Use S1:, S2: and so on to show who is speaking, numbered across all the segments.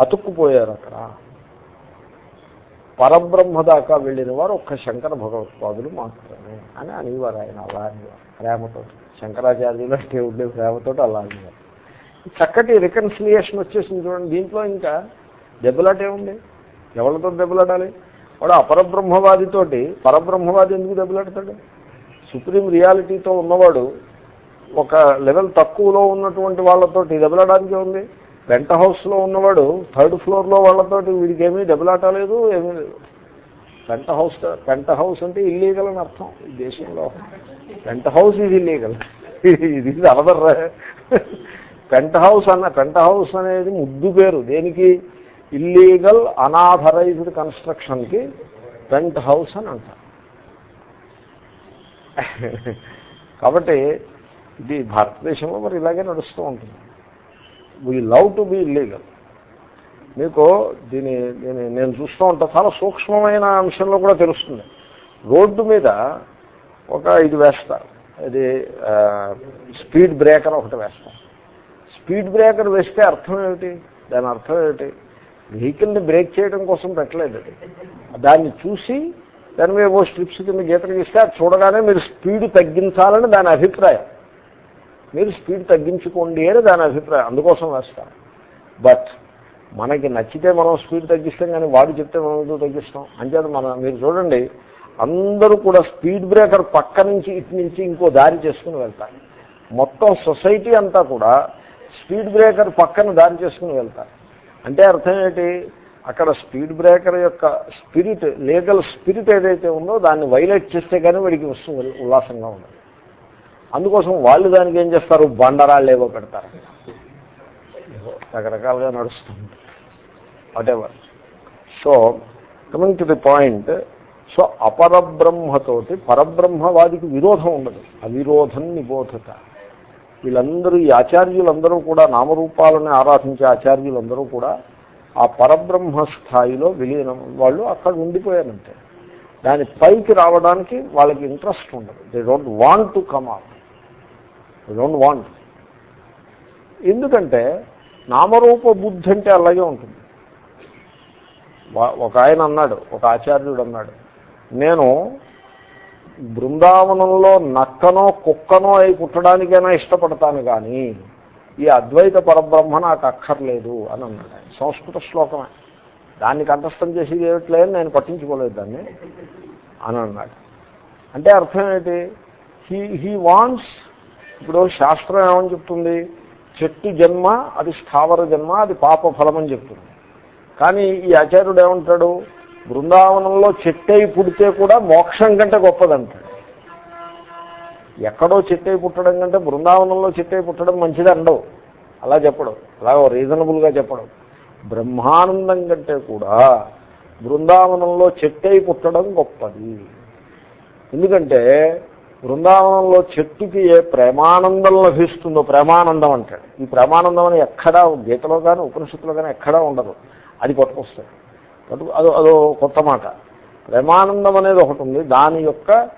S1: అతుక్కుపోయారు అక్కడ పరబ్రహ్మ దాకా వెళ్ళిన వారు ఒక్క శంకర భగవత్పాదులు మాత్రమే అని అనేవారు ఆయన అలా అనేవారు ప్రేమతో. శంకరాచార్యులు అంటే ఉండే ప్రేమతో అలా అనేవారు చక్కటి రికన్సిలియేషన్ వచ్చేసింది చూడండి. దీంట్లో ఇంకా దెబ్బలాటే ఉంది. ఎవరితో దెబ్బలాడాలి? వాడు అపరబ్రహ్మవాదితోటి పరబ్రహ్మవాది ఎందుకు దెబ్బలాడతాడు? సుప్రీం రియాలిటీతో ఉన్నవాడు ఒక లెవెల్ తక్కువలో ఉన్నటువంటి వాళ్ళతోటి దెబ్బలాడడానికి ఉంది పెంట హౌస్లో ఉన్నవాడు థర్డ్ ఫ్లోర్లో వాళ్ళతోటి వీడికి ఏమీ దెబ్బలాటలేదు ఏమీ లేదు. పెంట హౌస్ పెంట హౌస్ అంటే ఇల్లీగల్ అని అర్థం ఈ దేశంలో. పెంట హౌస్ ఇది ఇల్లీగల్ ఇది అనదర్ పెంట హౌస్ అన్న పెంట హౌస్ అనేది ముద్దు పేరు. దేనికి? ఇల్లీగల్ అనాథరైజ్డ్ కన్స్ట్రక్షన్కి పెంట్ హౌస్ అని అంటారు. కాబట్టి ఇది భారతదేశంలో మరి ఇలాగే నడుస్తూ ఉంటుంది. We love to be legal మీకు దీని దీని నేను చూస్తూ ఉంటా చాలా సూక్ష్మమైన అంశంలో కూడా తెలుస్తుంది. రోడ్డు మీద ఒక ఇది వేస్తారు. అది స్పీడ్ బ్రేకర్ ఒకటి వేస్తాం స్పీడ్ బ్రేకర్ వేస్తే అర్థం ఏమిటి? దాని అర్థం ఏమిటి? వెహికల్ని బ్రేక్ చేయడం కోసం పెట్టలేదు అది. దాన్ని చూసి దాని మీద ఓ స్ట్రిప్స్ కింద గీతలు గీస్తే చూడగానే మీరు స్పీడ్ తగ్గించాలని దాని అభిప్రాయం. మీరు స్పీడ్ తగ్గించుకోండి అని దాని అభిప్రాయం. అందుకోసం వేస్తారు బట్ మనకి నచ్చితే మనం స్పీడ్ తగ్గిస్తాం కానీ వాడు చెప్తే మనం ఎందుకు తగ్గిస్తాం? అంచేత మన మీరు చూడండి అందరూ కూడా స్పీడ్ బ్రేకర్ పక్క నుంచి ఇటు నుంచి ఇంకో దారి చేసుకుని వెళ్తారు. మొత్తం సొసైటీ అంతా కూడా స్పీడ్ బ్రేకర్ పక్కన దారి చేసుకుని వెళ్తారు. అంటే అర్థం ఏంటి? అక్కడ స్పీడ్ బ్రేకర్ యొక్క స్పిరిట్ లీగల్ స్పిరిట్ ఏదైతే ఉందో దాన్ని వైలేట్ చేస్తే కానీ వాడికి వస్తుంది ఉల్లాసంగా ఉండదు. అందుకోసం వాళ్ళు దానికి ఏం చేస్తారు? బండరాళ్ళు ఏవో పెడతారు. రకరకాలుగా నడుస్తుంది. Whatever so coming to the point so అపరబ్రహ్మతోటి పరబ్రహ్మవాదికి విరోధం ఉండదు. అవిరోధం నిబోధత. వీళ్ళందరూ ఈ ఆచార్యులందరూ కూడా నామరూపాలని ఆరాధించే ఆచార్యులందరూ కూడా ఆ పరబ్రహ్మ స్థాయిలో విలీనం వాళ్ళు అక్కడ ఉండిపోయారంటే దాని పైకి రావడానికి వాళ్ళకి ఇంట్రెస్ట్ ఉండదు. They don't want to come up don't want ఎందుకంటే నామరూప బుద్ధి అంటే అలాగే ఉంటుంది. ఒక ఆయన అన్నాడు ఒక ఆచార్యుడు అన్నాడు నేను బృందావనంలో నక్కనో కుక్కనో అయి పుట్టడానికైనా ఇష్టపడతాను కానీ ఈ అద్వైత పరబ్రహ్మ నాకు అక్కర్లేదు అని అన్నాడు ఆయన. సంస్కృత శ్లోకమే. దాన్ని కంఠస్థం చేసేది ఏమిట్లేదు నేను పట్టించుకోలేదు దాన్ని అని అన్నాడు. అంటే అర్థం ఏంటి? హీ హీ వాంట్స్ ఇప్పుడు శాస్త్రం ఏమని చెప్తుంది? చెట్టు జన్మ అది స్థావర జన్మ అది పాప ఫలం అని చెప్తుంది. కానీ ఈ ఆచార్యుడు ఏమంటాడు? బృందావనంలో చెట్టై పుడితే కూడా మోక్షం కంటే గొప్పదంటాడు. ఎక్కడో చెట్టై పుట్టడం కంటే బృందావనంలో చెట్టై పుట్టడం మంచిది అండవు. అలా చెప్పడం. అలా రీజనబుల్గా చెప్పడం. బ్రహ్మానందం కంటే కూడా బృందావనంలో చెట్టై పుట్టడం గొప్పది. ఎందుకంటే బృందావనంలో చెట్టుకి ఏ ప్రేమానందం లభిస్తుందో ప్రేమానందం అంటాడు. ఈ ప్రేమానందం అని ఎక్కడా గీతలో కానీ ఉపనిషత్తులో కానీ ఎక్కడా ఉండదు. అది పట్టుకొస్తాడు. పట్టు అదో అదో కొత్త మాట. ప్రేమానందం అనేది ఒకటి ఉంది. దాని యొక్క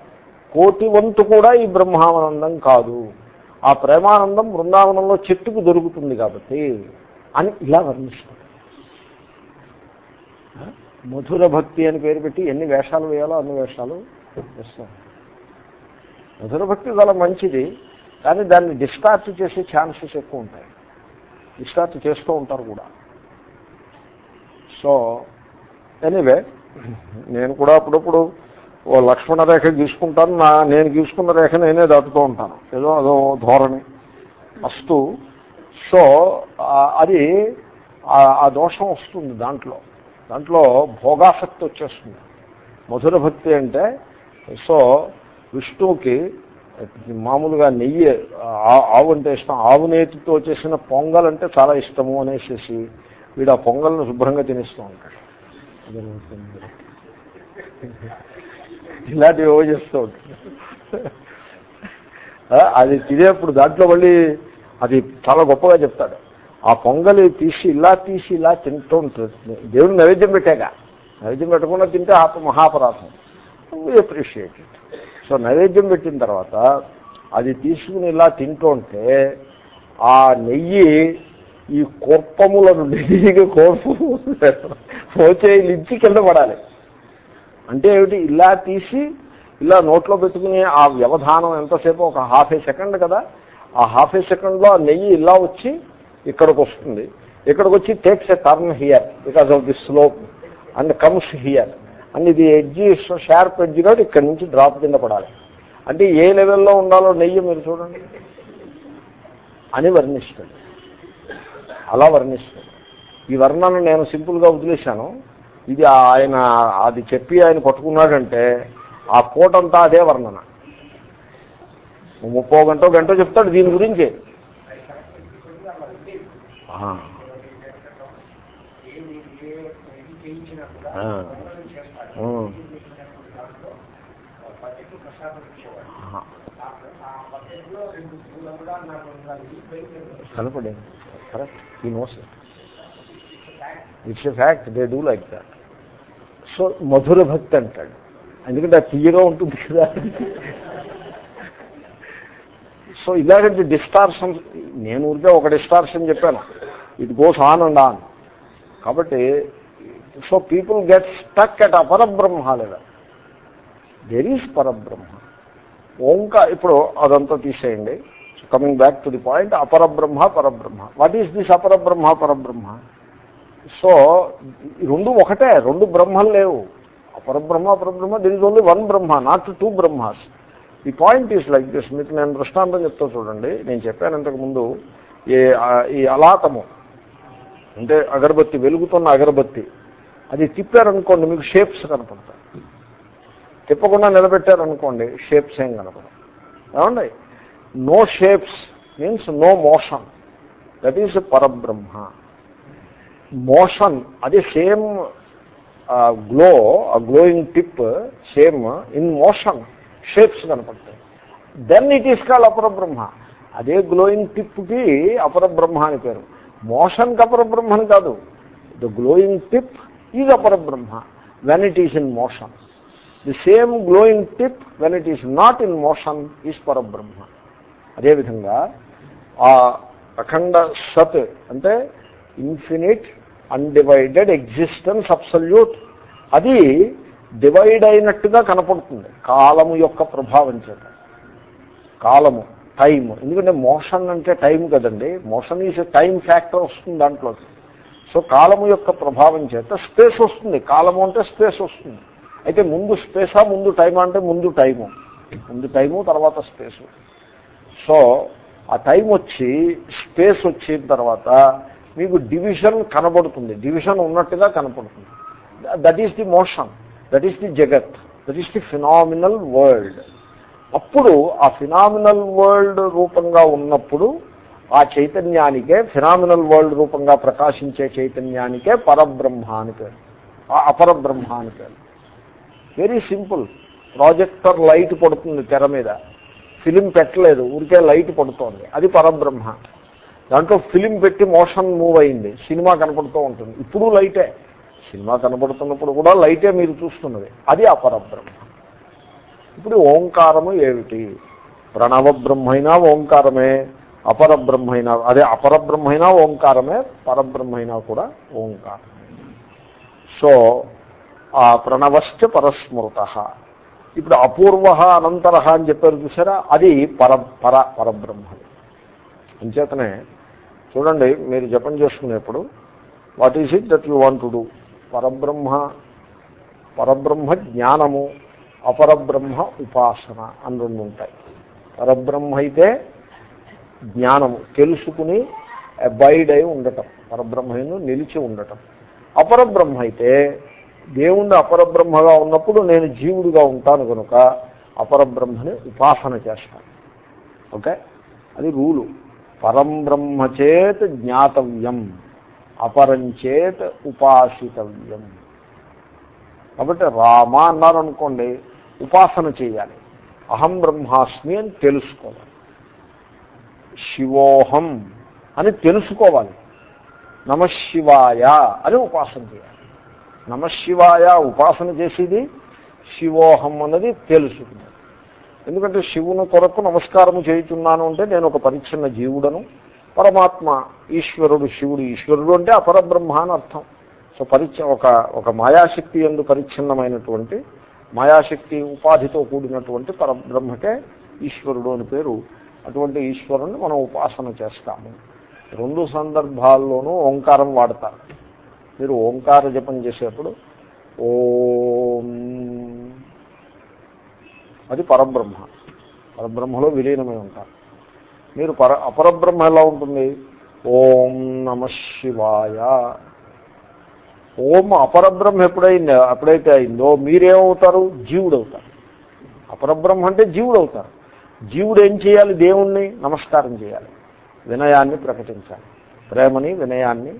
S1: కోటి వంతు కూడా ఈ బ్రహ్మానందం కాదు. ఆ ప్రేమానందం బృందావనంలో చెట్టుకు దొరుకుతుంది కాబట్టి అని ఇలా వర్ణిస్తాడు. మధుర భక్తి అని పేరు పెట్టి ఎన్ని వేషాలు వేయాలో అన్ని వేషాలు వేస్తాను మధుర భక్తి చాలా మంచిది కానీ దాన్ని డిస్టార్ట్ చేసే ఛాన్సెస్ ఎక్కువ ఉంటాయి. డిస్టార్ట్ చేస్తూ ఉంటారు కూడా. సో ఎనీవే నేను కూడా అప్పుడప్పుడు ఓ లక్ష్మణ రేఖ గీసుకుంటాను నా నేను గీసుకున్న రేఖ నేనే దాటుతూ ఉంటాను. ఏదో అదో ధోరణి. వస్తూ సో అది ఆ దోషం వస్తుంది దాంట్లో. దాంట్లో భోగాసక్తి వచ్చేస్తుంది. మధుర భక్తి అంటే సో విష్ణువుకి మామూలుగా నెయ్యి ఆవు అంటే ఇష్టం. ఆవు నేతితో చేసిన పొంగల్ అంటే చాలా ఇష్టము అనేసి వీడు ఆ పొంగల్ని శుభ్రంగా తినేస్తూ ఉంటాడు. ఇలాంటివి ఏవో చేస్తూ ఉంటాడు అది తినేప్పుడు దాంట్లో మళ్ళీ అది చాలా గొప్పగా చెప్తాడు. ఆ పొంగలి తీసి ఇలా తీసి ఇలా తింటూ ఉంటుంది. దేవుడు నైవేద్యం పెట్టాక. నైవేద్యం పెట్టకుండా తింటే ఆప మహాపరాధం. వీ అప్రిషియేట్ ఇట్ సో నైవేద్యం పెట్టిన తర్వాత అది తీసుకుని ఇలా తింటూ ఉంటే ఆ నెయ్యి ఈ కోర్పముల నుండి కోర్పు పోచేయిలు ఇచ్చి కింద పడాలి. అంటే ఏమిటి? ఇలా తీసి ఇలా నోట్లో పెట్టుకుని ఆ వ్యవధానం ఎంతసేపు? ఒక హాఫ్ ఏ సెకండ్ కదా. ఆ హాఫ్ ఏ సెకండ్లో ఆ నెయ్యి ఇలా వచ్చి ఇక్కడికి వస్తుంది. ఇక్కడికి వచ్చి takes a turn here because of the slope and comes here and ఇది ఎడ్జి షార్ప్ ఎడ్జి కాబట్టి ఇక్కడ నుంచి డ్రాప్ కింద పడాలి అంటే ఏ లెవెల్లో ఉండాలో నెయ్యి మీరు చూడండి అని వర్ణిస్తుంది అలా వర్ణిస్తుంది ఈ వర్ణన నేను సింపుల్గా వదిలేశాను ఇది ఆయన అది చెప్పి ఆయన పట్టుకున్నాడంటే ఆ కోటంతా అదే వర్ణన ముప్పో గంట గంట చెప్తాడు దీని గురించి ఆ. కనపడే కరెక్ట్ ఈ knows it's a fact they do like that so మధుర భక్తి అంటాడు. ఎందుకంటే అది తీయగా ఉంటుంది కదా. సో ఇలాంటి డిస్టార్షన్ నేను ఊరికే ఒక డిస్టార్షన్ చెప్పాను. It goes on and on కాబట్టి so people get stuck at అపరబ్రహ్మ లేదా దెర్ ఈస్ పరబ్రహ్మ ఓంకా ఇప్పుడు అదంతా తీసేయండి. Coming back to the point అపరబ్రహ్మ పరబ్రహ్మ వాట్ ఈస్ దిస్ అపరబ్రహ్మ పరబ్రహ్మ సో ఈ రెండు ఒకటే రెండు బ్రహ్మలు లేవు. అపరబ్రహ్మ పరబ్రహ్మ there is only one Brahma not two Brahma's ఈ పాయింట్ ఈస్ లైక్ దిస్ మీకు నేను దృష్టాంతం చెప్తా చూడండి. నేను చెప్పాను ఇంతకుముందు ఈ ఈ అలాతము అంటే అగరబత్తి వెలుగుతున్న అగరబత్తి. అది తిప్పారనుకోండి మీకు షేప్స్ కనపడతాయి. తిప్పకుండా నిలబెట్టారనుకోండి షేప్స్ ఏం కనపడవు. ఏమండి? No shapes means no motion that is పరబ్రహ్మ. మోషన్ అది సేమ్ గ్లో ఆ glowing tip same in motion shapes కనపడతాయి. Then it is call అపరబ్రహ్మ. అదే గ్లోయింగ్ టిప్కి అపరబ్రహ్మ అని పేరు. మోషన్కి అపరబ్రహ్మని కాదు. The glowing tip is అపరబ్రహ్మ when it is in motion the same glowing tip when it is not in motion is పరబ్రహ్మ అదేవిధంగా ఆ అఖండ సత్ అంటే ఇన్ఫినిట్ అన్డివైడెడ్ ఎగ్జిస్టెన్స్ అబ్సల్యూట్ అది డివైడ్ అయినట్టుగా కనపడుతుంది. కాలము యొక్క ప్రభావం చేత. కాలము టైం ఎందుకంటే మోషన్ అంటే టైం కదండి. మోషన్ ఈజ్ టైం ఫ్యాక్టర్ వస్తుంది దాంట్లో సో కాలము యొక్క ప్రభావం చేత స్పేస్ వస్తుంది. కాలము అంటే స్పేస్ వస్తుంది. అయితే ముందు స్పేసా ముందు టైమా అంటే ముందు టైము. ముందు టైము తర్వాత స్పేసు. సో ఆ టైం వచ్చి స్పేస్ వచ్చిన తర్వాత మీకు డివిజన్ కనబడుతుంది. డివిజన్ ఉన్నట్టుగా కనపడుతుంది. That is the motion that is the జగత్. That is the phenomenal world అప్పుడు ఆ ఫినామినల్ వరల్డ్ రూపంగా ఉన్నప్పుడు ఆ చైతన్యానికే ఫినామినల్ వరల్డ్ రూపంగా ప్రకాశించే చైతన్యానికే పరబ్రహ్మ అని పేరు. ఆ అపరబ్రహ్మ అని పేరు. వెరీ సింపుల్ ప్రాజెక్టర్ లైట్ పడుతుంది తెర మీద. ఫిలిం పెట్టలేదు. ఊరికే లైట్ పడుతోంది. అది పరబ్రహ్మ. దాంట్లో ఫిలిం పెట్టి మోషన్ మూవ్ అయింది. సినిమా కనపడుతూ ఉంటుంది. ఇప్పుడు లైటే సినిమా కనపడుతున్నప్పుడు కూడా లైటే మీరు చూస్తున్నది. అది అపరబ్రహ్మ. ఇప్పుడు ఓంకారము ఏమిటి? ప్రణవ బ్రహ్మైనా ఓంకారమే. అపరబ్రహ్మైనా అదే అపరబ్రహ్మైనా ఓంకారమే పరబ్రహ్మైనా కూడా ఓంకారం సో ఆ ప్రణవశ్చ పరస్మృత. ఇప్పుడు అపూర్వ అనంతర అని చెప్పారు చూసారా? అది పర పర పరబ్రహ్మ అంచేతనే చూడండి మీరు జపం చేసుకునేప్పుడు what is it that you want to do పరబ్రహ్మ పరబ్రహ్మ జ్ఞానము అపరబ్రహ్మ ఉపాసన అని రెండు ఉంటాయి పరబ్రహ్మ అయితే జ్ఞానము తెలుసుకుని అబైడ్ అయి ఉండటం పరబ్రహ్మను నిలిచి ఉండటం. అపరబ్రహ్మ అయితే దేవుణ్ణి అపరబ్రహ్మగా ఉన్నప్పుడు నేను జీవుడిగా ఉంటాను కనుక అపరబ్రహ్మని ఉపాసన చేస్తాను ఓకే? అది రూలు. పరం బ్రహ్మచేత్ జ్ఞాతవ్యం అపరంచేత్ ఉపాసితవ్యం. కాబట్టి రామ అన్నారనుకోండి ఉపాసన చేయాలి. అహం బ్రహ్మాస్మి అని తెలుసుకోవాలి. శివోహం అని తెలుసుకోవాలి. నమశివాయ అని ఉపాసన చేయాలి. నమశివాయ ఉపాసన చేసేది శివోహం అన్నది తెలుసుకున్నది ఎందుకంటే శివుని కొరకు నమస్కారం చేయుచున్నాను అంటే నేను ఒక పరిచ్ఛిన్న జీవుడను. పరమాత్మ ఈశ్వరుడు శివుడు ఈశ్వరుడు అంటే అపరబ్రహ్మ అని అర్థం. సో పరిచ ఒక ఒక మాయాశక్తి ఎందు పరిచ్ఛిన్నమైనటువంటి మాయాశక్తి ఉపాధితో కూడినటువంటి పరబ్రహ్మకే ఈశ్వరుడు అని పేరు అటువంటి ఈశ్వరుని మనం ఉపాసన చేస్తాము. రెండు సందర్భాల్లోనూ ఓంకారం వాడతారు. మీరు ఓంకార జపం చేసేప్పుడు ఓం. అది పరబ్రహ్మ. పరబ్రహ్మలో విలీనమై ఉంటారు. మీరు పర అపరబ్రహ్మ ఎలా ఉంటుంది? ఓం నమ శివాయ. ఓం అపరబ్రహ్మ ఎప్పుడైందో? ఎప్పుడైతే అయిందో మీరేమవుతారు? జీవుడవుతారు. అపరబ్రహ్మ అంటే జీవుడవుతారు. జీవుడు ఏం చేయాలి? దేవుణ్ణి నమస్కారం చేయాలి. వినయాన్ని ప్రకటించాలి. ప్రేమని వినయాన్ని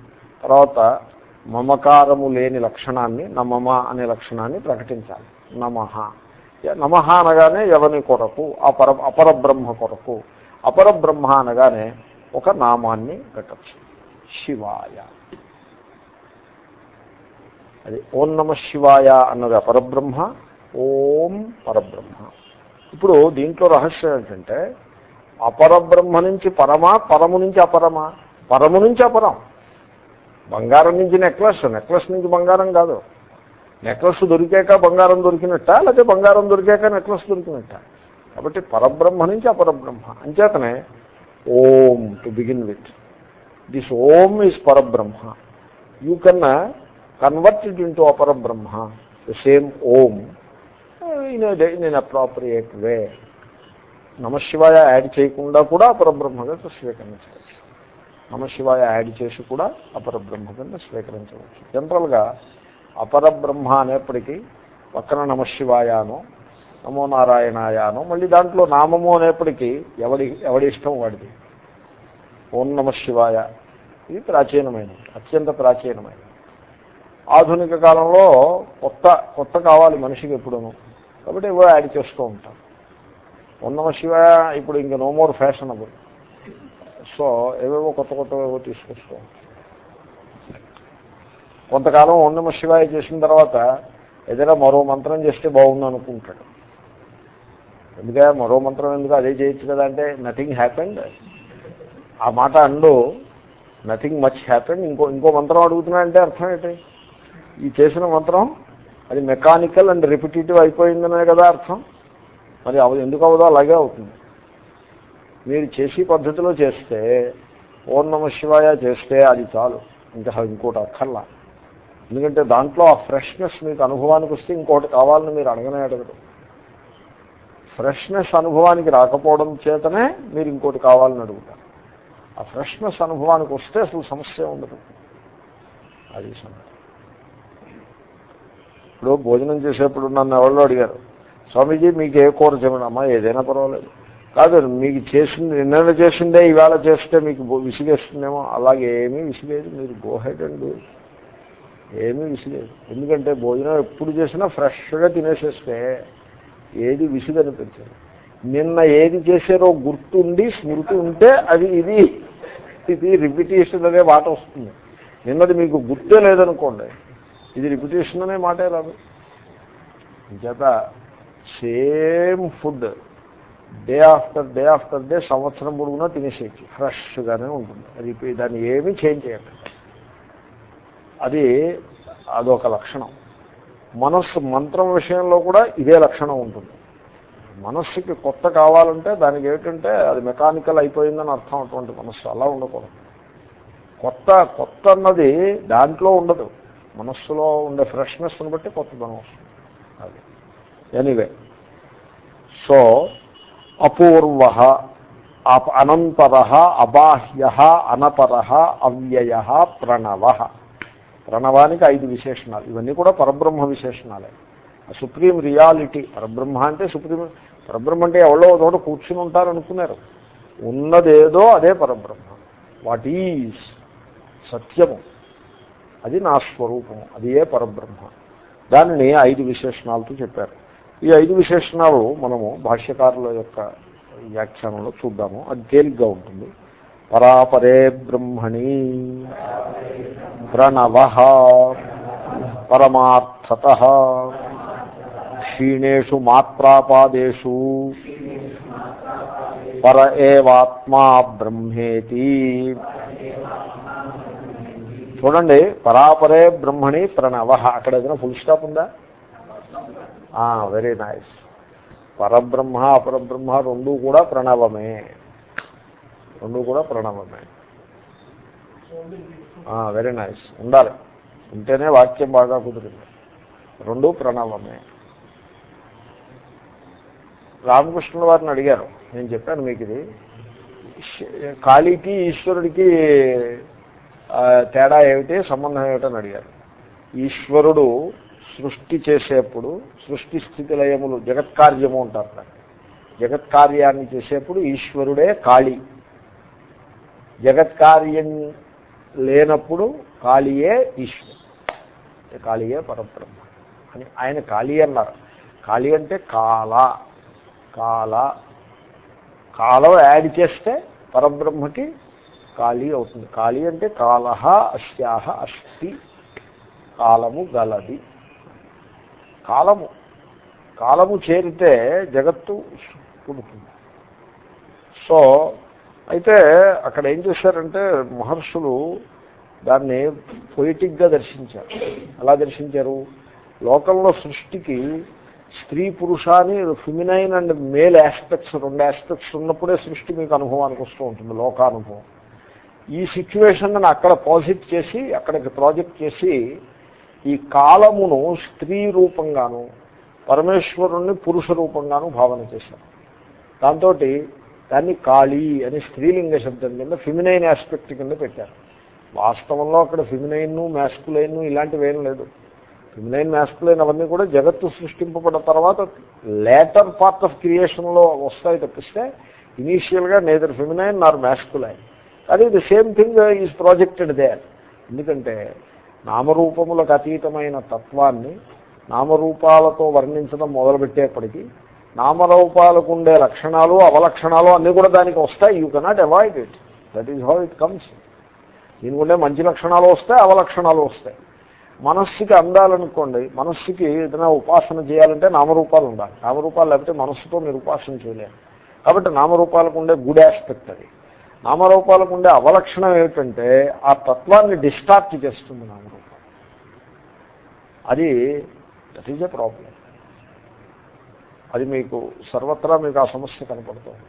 S1: తర్వాత మమకారము లేని లక్షణాన్ని నమమ అనే లక్షణాన్ని ప్రకటించాలి. నమః. నమః అనగానే ఎవని కొరకు? అపర అపరబ్రహ్మ కొరకు. అపరబ్రహ్మ అనగానే ఒక నామాన్ని పెట్టచ్చు. శివాయ. అది ఓం నమ శివాయ అన్నది అపరబ్రహ్మ ఓం పరబ్రహ్మ. ఇప్పుడు దీంట్లో రహస్యం ఏంటంటే అపరబ్రహ్మ నుంచి పరమా పరము నుంచి అపరమా? పరము నుంచి అపరం. బంగారం నుంచి నెక్లెస్ నెక్లెస్ నుంచి బంగారం కాదు. నెక్లెస్ దొరికాక బంగారం దొరికినట్ట? లేకపోతే బంగారం దొరికాక నెక్లెస్ దొరికినట్ట? కాబట్టి పరబ్రహ్మ నుంచి అపరబ్రహ్మ. అంచేతనే Om to begin with. This Om is Parabrahma. You can convert it into Aparabrahma. The same Om. In in appropriate way Namashivaya add చేయకుండా కూడా అపరబ్రహ్మగా స్వీకరించవచ్చు నమశివాయ యాడ్ చేసి కూడా అపరబ్రహ్మ కింద స్వీకరించవచ్చు జనరల్గా అపరబ్రహ్మ అనేప్పటికీ పక్కన నమశివాయానో నమో నారాయణాయానో మళ్ళీ దాంట్లో నామము అనేప్పటికీ ఎవడి ఎవడి ఇష్టం వాడిది ఓం నమ శివాయ ఇది ప్రాచీనమైనది అత్యంత ప్రాచీనమైనది ఆధునిక కాలంలో కొత్త కొత్త కావాలి మనిషికి ఎప్పుడూనూ కాబట్టి ఇవో యాడ్ చేస్తూ ఉంటాం. ఉన్నమ శివ ఇప్పుడు ఇంకా నో మోర్ ఫ్యాషనబుల్ సో ఏవేవో కొత్త కొత్తవేవో తీసుకొస్తూ ఉంటాం. కొంతకాలం ఉన్నమ శివాయ చేసిన తర్వాత ఏదైనా మరో మంత్రం చేస్తే బాగుంది అనుకుంటాడు. ఎందుకంటే మరో మంత్రం ఎందుకు అదే చేయొచ్చు కదా అంటే నథింగ్ హ్యాపెండ్ ఆ మాట అండు నథింగ్ మచ్ హ్యాపెండ్ ఇంకో ఇంకో మంత్రం అడుగుతున్నా అంటే అర్థం ఏంటి? ఈ చేసిన మంత్రం అది మెకానికల్ అండ్ రిపిటేటివ్ అయిపోయిందనే కదా అర్థం. మరి అవ ఎందుకు అవదో అలాగే అవుతుంది. మీరు చేసే పద్ధతిలో చేస్తే ఓం నమ శివాయ చేస్తే అది చాలు. ఇంకా ఇంకోటి అక్కర్లా. ఎందుకంటే దాంట్లో ఆ ఫ్రెష్నెస్ మీకు అనుభవానికి వస్తే ఇంకోటి కావాలని మీరు అడగనే అడగదు ఫ్రెష్నెస్ అనుభవానికి రాకపోవడం చేతనే మీరు ఇంకోటి కావాలని అడుగుతారు. ఆ ఫ్రెష్నెస్ అనుభవానికి వస్తే అసలు సమస్య ఉండదు. అది సమస్య. ఇప్పుడు భోజనం చేసేప్పుడు నన్ను ఎవరో అడిగారు స్వామీజీ మీకు ఏ కూర చెప్పడమ్మా ఏదైనా పర్వాలేదు. కాదు మీకు చేసింది నిన్న చేసిందే ఇవాళ చేస్తే మీకు విసిగేస్తుందేమో అలాగే ఏమీ విసిగేది మీరు గోహెడండి ఏమీ విసిగేది ఎందుకంటే భోజనం ఎప్పుడు చేసినా ఫ్రెష్గా తినేసేస్తే ఏది విసిగనిపించదు నిన్న ఏది చేశారో గుర్తుండి స్మృతి ఉంటే అది ఇది. ఇది రిపిటేషన్ అనే మాట వస్తుంది. నిన్నది మీకు గుర్తే లేదనుకోండి ఇది రిపిటేషన్ అనే మాటే రాదు. చేత same food day after day after day సంవత్సరం పొడుగునా తినేసేయచ్చు. ఫ్రెష్గానే ఉంటుంది. అది దాన్ని ఏమీ చేంజ్ చేయకండి అది అదొక లక్షణం. మనస్సు మంత్రం విషయంలో కూడా ఇదే లక్షణం ఉంటుంది. మనస్సుకి కొత్త కావాలంటే దానికి ఏమిటంటే అది మెకానికల్ అయిపోయిందని అర్థం అటువంటి మనస్సు. అలా ఉండకూడదు. కొత్త కొత్త అన్నది దాంట్లో ఉండదు. మనస్సులో ఉండే ఫ్రెష్నెస్ని బట్టి కొత్తదనం వస్తుంది. అది. ఎనీవే సో అపూర్వ అనంతర అబాహ్య అనపర అవ్యయ ప్రణవ. ప్రణవానికి ఐదు విశేషణాలు. ఇవన్నీ కూడా పరబ్రహ్మ విశేషణాలే. సుప్రీం రియాలిటీ పరబ్రహ్మ అంటే సుప్రీం పరబ్రహ్మ అంటే ఎవరో చోట కూర్చుని ఉంటారనుకున్నారు. ఉన్నదేదో అదే పరబ్రహ్మ. వాట్ ఈజ్ సత్యము? అది నా స్వరూపము అది ఏ పరబ్రహ్మ. దానిని ఐదు విశేషణాలతో చెప్పారు. ఈ ఐదు విశేషణాలు మనము భాష్యకారుల యొక్క వ్యాఖ్యానంలో చూద్దాము. అది తేలిగ్గా ఉంటుంది. పరాపరే బ్రహ్మణి ప్రణవ పరమార్థత క్షీణేషు మాత్రాపాదేషు పర ఏవాత్మా బ్రహ్మేతి చూడండి పరాపరే బ్రహ్మణి ప్రణవ. అక్కడ ఏదైనా ఫుల్ స్టాప్ ఉందా? వెరీ నైస్ పరబ్రహ్మ అపరబ్రహ్మ రెండు కూడా ప్రణవమే. రెండు కూడా ప్రణవమే. వెరీ నైస్ ఉండాలి. ఉంటేనే వాక్యం బాగా కుదిరింది. రెండు ప్రణవమే. రామకృష్ణుల వారిని అడిగారు. నేను చెప్పాను మీకు ఇది. కాళీకి ఈశ్వరుడికి తేడా ఏమిటి? సంబంధం ఏమిటని అడిగారు. ఈశ్వరుడు సృష్టి చేసేప్పుడు సృష్టి స్థితి లయములు జగత్కార్యము అంటారు దాన్ని. జగత్కార్యాన్ని చేసేప్పుడు ఈశ్వరుడే కాళీ. జగత్కార్యం లేనప్పుడు కాళీయే ఈశ్వరుడు. కాళీయే పరబ్రహ్మ అని ఆయన కాళీ అన్నారు. కాళీ అంటే కాల కాల కాలం యాడ్ చేస్తే పరబ్రహ్మకి కాళీ అవుతుంది. కాళీ అంటే కాలహ అశ్యాహ అస్తి కాలము గలది. కాలము. కాలము చేరితే జగత్తు పుడుతుంది. సో అయితే అక్కడ ఏం చేశారంటే మహర్షులు దాన్ని పొయిటిక్గా దర్శించారు. ఎలా దర్శించారు? లోకంలో సృష్టికి స్త్రీ పురుష అని ఫిమినైన్ అండ్ మేల్ ఆస్పెక్ట్స్ రెండు ఆస్పెక్ట్స్ ఉన్నప్పుడే సృష్టి మీకు అనుభవానికి వస్తూ ఉంటుంది లోకానుభవం. ఈ సిచ్యువేషన్ అక్కడ పాజిట్ చేసి అక్కడికి ప్రాజెక్ట్ చేసి ఈ కాలమును స్త్రీ రూపంగాను పరమేశ్వరుణ్ణి పురుష రూపంగాను భావన చేశారు. దాంతో దాన్ని కాళీ అని స్త్రీలింగ శబ్దం కింద ఫిమినైన్ ఆస్పెక్ట్ కింద పెట్టారు. వాస్తవంలో అక్కడ ఫిమినైన్ మ్యాస్కులైన్ ఇలాంటివి ఏం లేదు. ఫిమినైన్ మ్యాస్కులైన్ అవన్నీ కూడా జగత్తు సృష్టింపబడిన తర్వాత లేటర్ పార్ట్ ఆఫ్ క్రియేషన్లో వస్తాయి తప్పిస్తే ఇనీషియల్గా నేదర్ ఫిమినైన్ నార్ మ్యాస్కులైన్ కానీ the same thing is projected there. ఎందుకంటే నామరూపములకు అతీతమైన తత్వాన్ని నామరూపాలతో వర్ణించడం మొదలుపెట్టేప్పటికీ నామరూపాలకు ఉండే లక్షణాలు అవలక్షణాలు అన్నీ కూడా దానికి వస్తాయి. You cannot avoid it that is how it comes దీని ఉండే మంచి లక్షణాలు వస్తాయి అవలక్షణాలు వస్తాయి. మనస్సుకి అందాలనుకోండి మనస్సుకి ఏదైనా ఉపాసన చేయాలంటే నామరూపాలు ఉండాలి. నామరూపాలు లేకపోతే మనస్సుతో మీరు ఉపాసన చేయలేరు. కాబట్టి నామరూపాలకు ఉండే గుడ్ ఆస్పెక్ట్ అది. నామరూపాలకు ఉండే అవలక్షణం ఏమిటంటే ఆ తత్వాన్ని డిస్టార్ట్ చేస్తుంది నామరూపం అది దట్ ఈజ్ ఎ ప్రాబ్లం అది మీకు సర్వత్రా మీకు ఆ సమస్య కనపడుతుంది.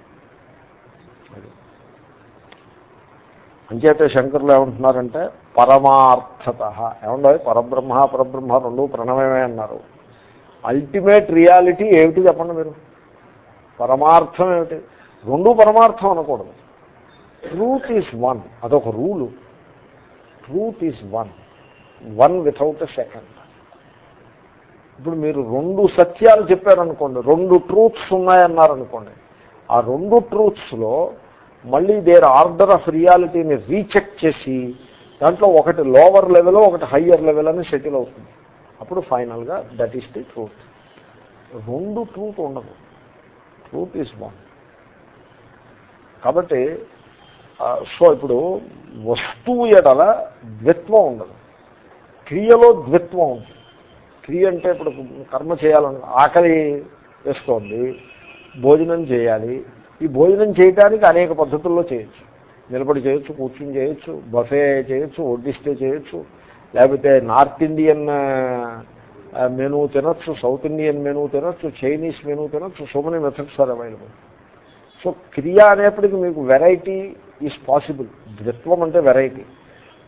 S1: అంచేతే శంకరులు ఏమంటున్నారంటే పరమార్థత. ఏమండో పరబ్రహ్మ పరబ్రహ్మ రెండు ప్రణవమే అన్నారు. అల్టిమేట్ రియాలిటీ ఏమిటి చెప్పండి మీరు? పరమార్థం ఏమిటి? రెండు పరమార్థం అనకూడదు. ట్రూత్ ఈజ్ వన్ అదొక rule. Truth is one one without a second ఇప్పుడు మీరు రెండు సత్యాలు చెప్పారనుకోండి రెండు ట్రూత్స్ ఉన్నాయన్నారనుకోండి ఆ రెండు ట్రూత్స్లో మళ్ళీ దేర్ ఆర్డర్ ఆఫ్ రియాలిటీని రీచెక్ చేసి దాంట్లో ఒకటి లోవర్ లెవెల్ ఒకటి హయ్యర్ లెవెల్ అని సెటిల్ అవుతుంది. అప్పుడు ఫైనల్గా దట్ ఈస్ ది ట్రూత్ రెండు ట్రూత్ ఉండదు. ట్రూత్ ఈస్ వన్ కాబట్టి సో ఇప్పుడు వస్తువు ఎడల ద్విత్వం ఉండదు. క్రియలో ద్విత్వం ఉంటుంది క్రియ అంటే ఇప్పుడు కర్మ చేయాలని ఆకలి వేస్తోంది భోజనం చేయాలి. ఈ భోజనం చేయడానికి అనేక పద్ధతుల్లో చేయొచ్చు. నిలబడి చేయొచ్చు కూర్చుని చేయొచ్చు బఫే చేయొచ్చు వడ్డిస్తే చేయొచ్చు. లేకపోతే నార్త్ ఇండియన్ మెనూ తినచ్చు సౌత్ ఇండియన్ మెనూ తినచ్చు చైనీస్ మెనూ తినచ్చు so many methods are available. So క్రియ అనేప్పటికీ మీకు వెరైటీ ఈజ్ పాసిబుల్ ద్విత్వం అంటే వెరైటీ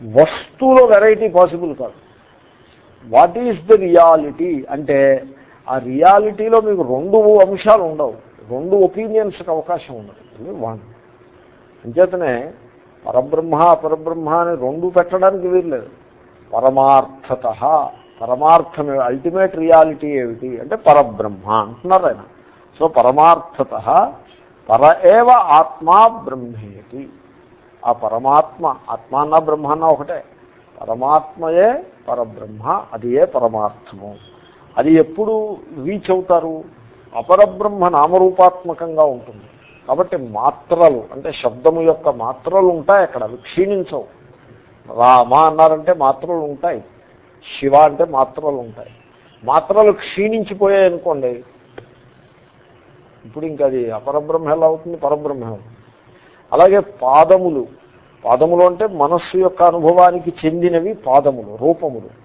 S1: వస్తువులో వెరైటీ పాసిబుల్ కాదు. వాట్ ఈజ్ ద రియాలిటీ అంటే ఆ రియాలిటీలో మీకు రెండు అంశాలు ఉండవు. రెండు ఒపీనియన్స్కి అవకాశం ఉండదు. వన్ అంచేతనే పరబ్రహ్మ అపరబ్రహ్మ అని రెండు పెట్టడానికి వీల్లేదు. పరమార్థత. పరమార్థం అల్టిమేట్ రియాలిటీ ఏమిటి? అంటే పరబ్రహ్మ అంటున్నారు ఆయన. సో పరమార్థత. పర ఏవ ఆత్మా బ్రహ్మేతి. ఆ పరమాత్మ ఆత్మాన్న అన్న ఒకటే. పరమాత్మయే పరబ్రహ్మ అది ఏ పరమార్థము. అది ఎప్పుడు రీచ్ అవుతారు? అపరబ్రహ్మ నామరూపాత్మకంగా ఉంటుంది. కాబట్టి మాత్రలు అంటే శబ్దము యొక్క మాత్రలు ఉంటాయి అక్కడ అవి క్షీణించవు. రామ అన్నారంటే మాత్రలు ఉంటాయి. శివ అంటే మాత్రలు ఉంటాయి. మాత్రలు క్షీణించిపోయాయి అనుకోండి ఇప్పుడు ఇంకా అది అపరబ్రహ్మ ఎలా అవుతుంది? పరబ్రహ్మ అవుతుంది. అలాగే పాదములు. పాదములు అంటే మనస్సు యొక్క అనుభవానికి చెందినవి పాదములు రూపములు.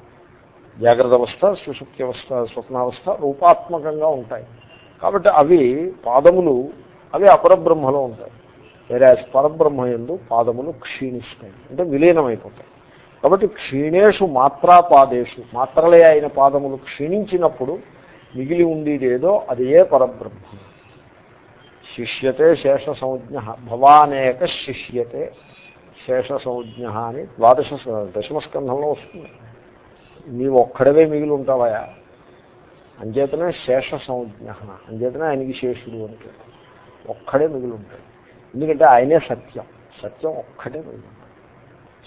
S1: జాగ్రత్త అవస్థ సుషుప్తి అవస్థ స్వప్నావస్థ రూపాత్మకంగా ఉంటాయి. కాబట్టి అవి పాదములు అవి అపరబ్రహ్మలో ఉంటాయి. వేరే పరబ్రహ్మ ఎందు పాదములు క్షీణిస్తాయి. అంటే విలీనమైపోతాయి. కాబట్టి క్షీణేషు మాత్రా పాదేషు మాత్రలే అయిన పాదములు క్షీణించినప్పుడు మిగిలి ఉండేదేదో అదే పరబ్రహ్మ. శిష్యతే శేష సంజ్ఞ భవానేక శిష్యతే శేష సంజ్ఞ అని ద్వాదశ దశమస్కంధంలో వస్తుంది. నీవు ఒక్కడవే మిగిలి ఉంటావయా అంచేతనే శేష సంజ్ఞ అంచేతనే ఆయనకి శేషుడు అంటే ఒక్కడే మిగిలి ఉంటాడు ఎందుకంటే ఆయనే సత్యం. సత్యం ఒక్కటే మిగిలి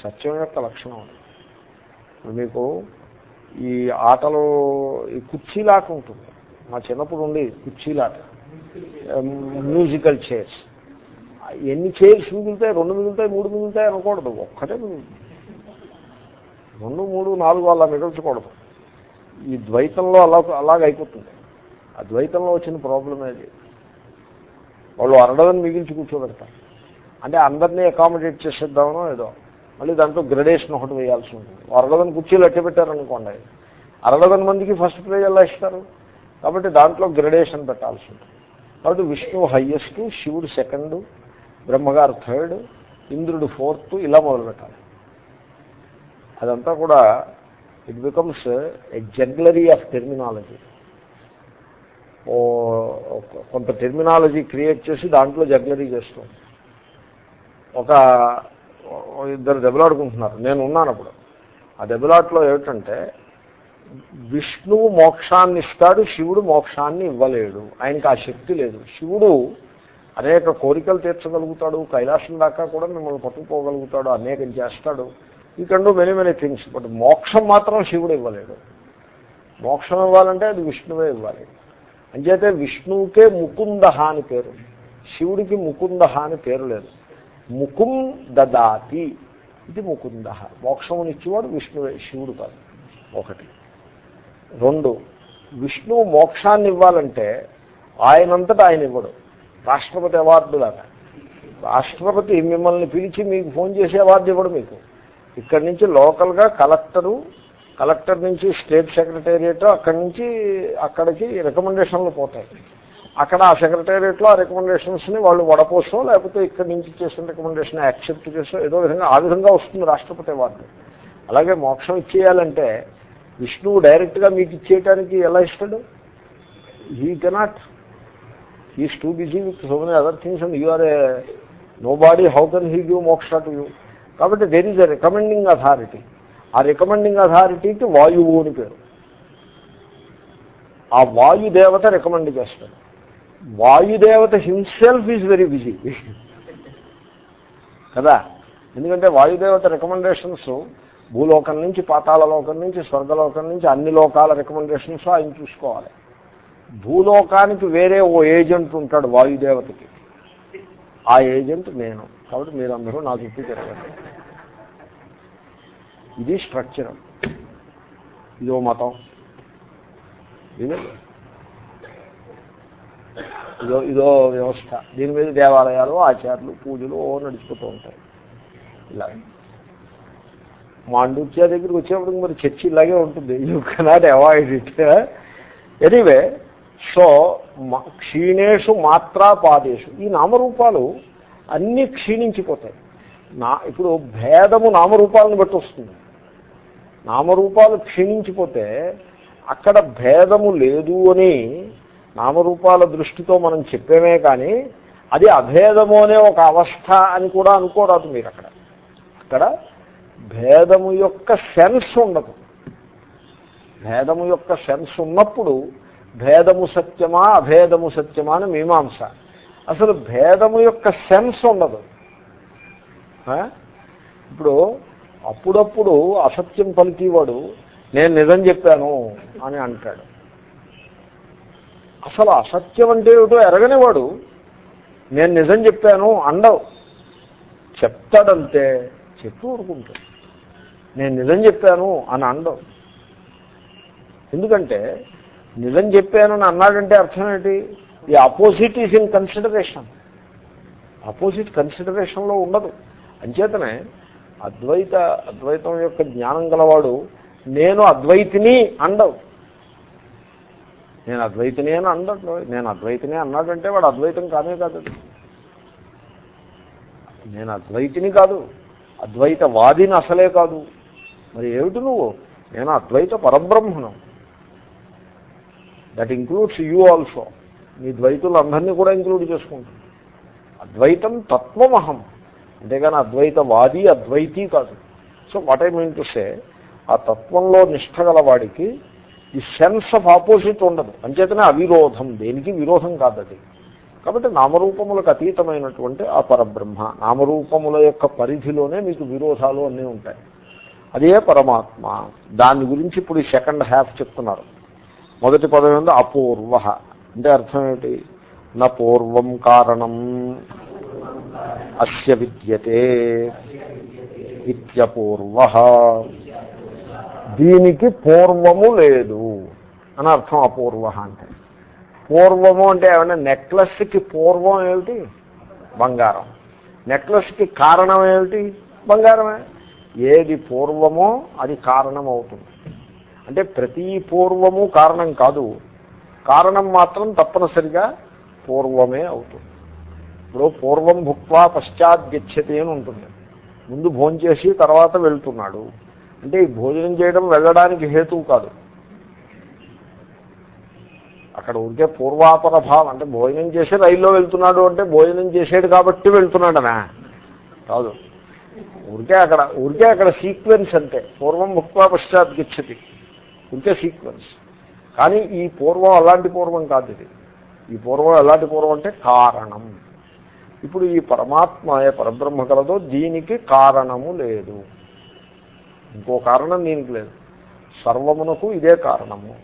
S1: సత్యం యొక్క లక్షణం మీకు ఈ ఆటలో ఈ కుర్చీలాట ఉంటుంది. మా చిన్నప్పుడు ఉండేది కుర్చీలాట. Um, మ్యూజికల్ చైర్స్ ఎన్ని చైర్స్ మిగులుతాయి? రెండు మిగులుతాయి మూడు మిగులుతాయి అనకూడదు. ఒక్కటే మిగులుతుంది రెండు మూడు నాలుగు అలా మిగల్చకూడదు. ఈ ద్వైతంలో అలా అలాగ అయిపోతుంది. ఆ ద్వైతంలో వచ్చిన ప్రాబ్లం అది వాళ్ళు అరడదని మిగిల్చి కూర్చోబెడతారు. అంటే అందరినీ అకామిడేట్ చేసేద్దామనో ఏదో. మళ్ళీ దాంట్లో గ్రడేషన్ ఒకటి వేయాల్సి ఉంటుంది. అరడదని కుర్చీలు అట్టి పెట్టారనుకోండి. అరడదని మందికి ఫస్ట్ ప్రైజ్ ఎలా ఇస్తారు? కాబట్టి దాంట్లో గ్రడేషన్ పెట్టాల్సి ఉంటుంది. కాబట్టి విష్ణువు హయ్యెస్ట్ శివుడు సెకండ్ బ్రహ్మగారు థర్డ్ ఇంద్రుడు ఫోర్త్ ఇలా మొదలు పెట్టాలి. అదంతా కూడా it becomes a jugglery of terminology ఓ కొంత టెర్మినాలజీ క్రియేట్ చేసి దాంట్లో జగ్లరీ చేస్తాం ఒక ఇద్దరు దెబ్బలాడుకుంటున్నారు. నేను ఉన్నాను అప్పుడు. ఆ దెబ్బలాట్లో ఏమిటంటే విష్ణువు మోక్షాన్ని ఇస్తాడు శివుడు మోక్షాన్ని ఇవ్వలేడు ఆయనకి ఆ శక్తి లేదు. శివుడు అనేక కోరికలు తీర్చగలుగుతాడు కైలాసం దాకా కూడా మిమ్మల్ని పట్టుకోగలుగుతాడు అనేకం చేస్తాడు. ఈ కండు మెనీ మెనీ థింగ్స్ బట్ మోక్షం మాత్రం శివుడు ఇవ్వలేడు. మోక్షం ఇవ్వాలంటే అది విష్ణువే ఇవ్వాలి. అంచేతే విష్ణువుకే ముకుంద అని పేరు. శివుడికి ముకుంద అని పేరు లేదు. ముకుం దదాతి ఇది ముకుంద. మోక్షమునిచ్చేవాడు విష్ణువే శివుడు కాదు. ఒకటి. రెండు విష్ణువు మోక్షాన్ని ఇవ్వాలంటే ఆయనంతటా ఆయన ఇవ్వడు రాష్ట్రపతి అవార్డు లాగా. రాష్ట్రపతి మిమ్మల్ని పిలిచి మీకు ఫోన్ చేసే అవార్డు ఇవ్వడు మీకు. ఇక్కడి నుంచి లోకల్గా కలెక్టరు కలెక్టర్ నుంచి స్టేట్ సెక్రటేరియట్ అక్కడి నుంచి అక్కడికి రికమెండేషన్లు పోతాయి. అక్కడ ఆ సెక్రటేరియట్లో ఆ రికమెండేషన్స్ని వాళ్ళు వడపోసో లేకపోతే ఇక్కడి నుంచి చేసిన రికమెండేషన్ యాక్సెప్ట్ చేసో ఏదో విధంగా ఆ విధంగా వస్తుంది రాష్ట్రపతి అవార్డు. అలాగే మోక్షం ఇచ్చేయాలంటే విష్ణువు డైరెక్ట్గా మీకు ఇచ్చేయటానికి ఎలా ఇస్తాడు? He cannot he's too busy with so many other things and you are a nobody how can he give moksha to you కాబట్టి there is a recommending authority ఆ రికమెండింగ్ అథారిటీకి వాయువు అని పేరు. ఆ వాయుదేవత రికమెండ్ చేస్తాడు. వాయుదేవత హిమ్సెల్ఫ్ ఈజ్ వెరీ బిజీ కదా? ఎందుకంటే వాయుదేవత రికమెండేషన్స్ భూలోకం నుంచి పాతాల లోకం నుంచి స్వర్గలోకం నుంచి అన్ని లోకాల రికమెండేషన్స్ ఆయన చూసుకోవాలి. భూలోకానికి వేరే ఓ ఏజెంట్ ఉంటాడు వాయుదేవతకి. ఆ ఏజెంట్ నేను. కాబట్టి మీరందరూ నా చుట్టూ తిరగండి ఇది స్ట్రక్చర్. ఇదో మతం. ఇదో ఇదో వ్యవస్థ. దీని మీద దేవాలయాలు ఆచారాలు పూజలు నడిచిపోతూ ఉంటాయి. ఇలా. మాండూత్య దగ్గరికి వచ్చేప్పుడు మరి చర్చి ఇలాగే ఉంటుంది. You cannot avoid it anyway so క్షీణేషు మాత్రా పాదేషు ఈ నామరూపాలు అన్నీ క్షీణించిపోతాయి. నా ఇప్పుడు భేదము నామరూపాలను బట్టి వస్తుంది. నామరూపాలు క్షీణించిపోతే అక్కడ భేదము లేదు అని నామరూపాల దృష్టితో మనం చెప్పేమే కానీ అది అభేదము అనే ఒక అవస్థ అని కూడా అనుకోరాదు మీరు అక్కడ. అక్కడ భేదము యొక్క సెన్స్ ఉండదు. భేదము యొక్క సెన్స్ ఉన్నప్పుడు భేదము సత్యమా అభేదము సత్యమా అని మీమాంస. అసలు భేదము యొక్క సెన్స్ ఉండదు. ఇప్పుడు అప్పుడప్పుడు అసత్యం పలికేవాడు నేను నిజం చెప్పాను అని అంటాడు. అసలు అసత్యం అంటే ఏమిటో ఎరగనివాడు నేను నిజం చెప్పాను అండవు. చెప్తాడంతే చెప్పు ఊరుకుంటాడు నేను నిజం చెప్పాను అని అండవు ఎందుకంటే నిజం చెప్పాను అని అన్నాడంటే అర్థం ఏంటి? The opposite is in consideration opposite కన్సిడరేషన్లో ఉండదు. అంచేతనే అద్వైత అద్వైతం యొక్క జ్ఞానం గలవాడు నేను అద్వైతిని అండవు నేను అద్వైతిని అని అండడు నేను అద్వైతిని అన్నాడంటే వాడు అద్వైతం కానే కాదు నేను అద్వైతిని కాదు. అద్వైతవాదిని అసలే కాదు. మరి ఏమిటి నువ్వు? నేను అద్వైత పరబ్రహ్మను. దట్ ఇంక్లూడ్స్ యూ ఆల్సో మీ ద్వైతులందరినీ కూడా ఇంక్లూడ్ చేసుకుంటుంది అద్వైతం తత్వమహం. అంతేగాని అద్వైతవాది అద్వైతీ కాదు. So what I mean to say ఆ తత్వంలో నిష్ట గలవాడికి ఈ సెన్స్ ఆఫ్ ఆపోజిట్ ఉండదు. అంచేతనే అవిరోధం. దేనికి విరోధం కాదు అది కాబట్టి నామరూపములకు అతీతమైనటువంటి ఆ పరబ్రహ్మ. నామరూపముల యొక్క పరిధిలోనే మీకు విరోధాలు అన్నీ ఉంటాయి. అదే పరమాత్మ. దాని గురించి ఇప్పుడు సెకండ్ హాఫ్ చెప్తున్నారు. మొదటి పదం ఏందో అపూర్వ. అంటే అర్థం ఏమిటి నా పూర్వం కారణం. అస్య విద్యతే. ఇత్యపూర్వ దీనికి పూర్వము లేదు అని అర్థం అపూర్వ అంటే. పూర్వము అంటే ఏమన్నా నెక్లెస్కి పూర్వం ఏమిటి? బంగారం. నెక్లెస్కి కారణం ఏమిటి? బంగారమే. ఏది పూర్వమో అది కారణం అవుతుంది అంటే ప్రతి పూర్వము కారణం కాదు. కారణం మాత్రం తప్పనిసరిగా పూర్వమే అవుతుంది. ఇప్పుడు పూర్వం భుక్వా పశ్చాత్ గచ్చతి అని ఉంటుంది. ముందు భోంచేసి తర్వాత వెళ్తున్నాడు. అంటే ఈ భోజనం చేయడం వెళ్ళడానికి హేతువు కాదు. అక్కడ ఉంటే పూర్వాపర భావం అంటే భోజనం చేసి రైల్లో వెళ్తున్నాడు అంటే భోజనం చేసాడు కాబట్టి వెళ్తున్నాడనా? కాదు. ఊరికే అక్కడ ఊరికే అక్కడ సీక్వెన్స్ అంటే పూర్వం ముక్వా పశ్చాత్ గచ్చతి. సీక్వెన్స్. కానీ ఈ పూర్వం అలాంటి పూర్వం కాదు ఇది. ఈ పూర్వం ఎలాంటి పూర్వం అంటే కారణం. ఇప్పుడు ఈ పరమాత్మ ఏ పరబ్రహ్మ కలదో దీనికి కారణము లేదు. ఇంకో కారణం దీనికి లేదు. సర్వమునకు ఇదే కారణము.